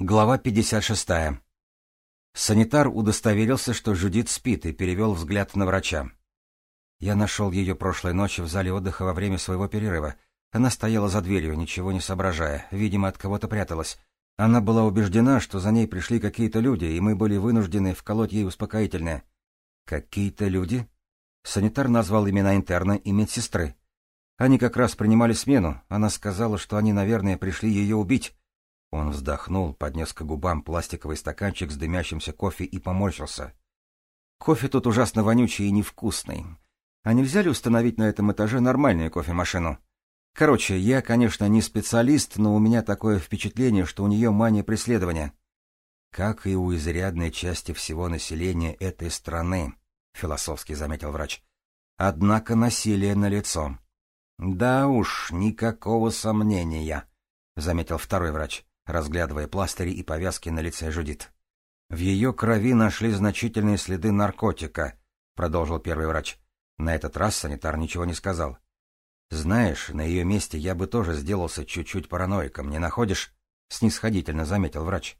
Глава 56. Санитар удостоверился, что Жудит спит, и перевел взгляд на врача. Я нашел ее прошлой ночью в зале отдыха во время своего перерыва. Она стояла за дверью, ничего не соображая, видимо, от кого-то пряталась. Она была убеждена, что за ней пришли какие-то люди, и мы были вынуждены вколоть ей успокоительное. Какие-то люди? Санитар назвал имена интерна и медсестры. Они как раз принимали смену. Она сказала, что они, наверное, пришли ее убить. Он вздохнул, поднес к губам пластиковый стаканчик с дымящимся кофе и поморщился. Кофе тут ужасно вонючий и невкусный. А нельзя ли установить на этом этаже нормальную кофемашину? Короче, я, конечно, не специалист, но у меня такое впечатление, что у нее мания преследования. Как и у изрядной части всего населения этой страны, философски заметил врач. Однако насилие налицо. Да уж, никакого сомнения, заметил второй врач разглядывая пластыри и повязки на лице Жудит. «В ее крови нашли значительные следы наркотика», — продолжил первый врач. На этот раз санитар ничего не сказал. «Знаешь, на ее месте я бы тоже сделался чуть-чуть параноиком, не находишь?» — снисходительно заметил врач.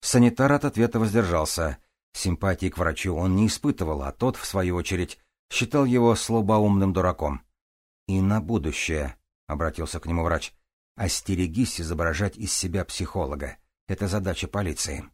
Санитар от ответа воздержался. Симпатии к врачу он не испытывал, а тот, в свою очередь, считал его слабоумным дураком. «И на будущее», — обратился к нему врач, Остерегись изображать из себя психолога. Это задача полиции.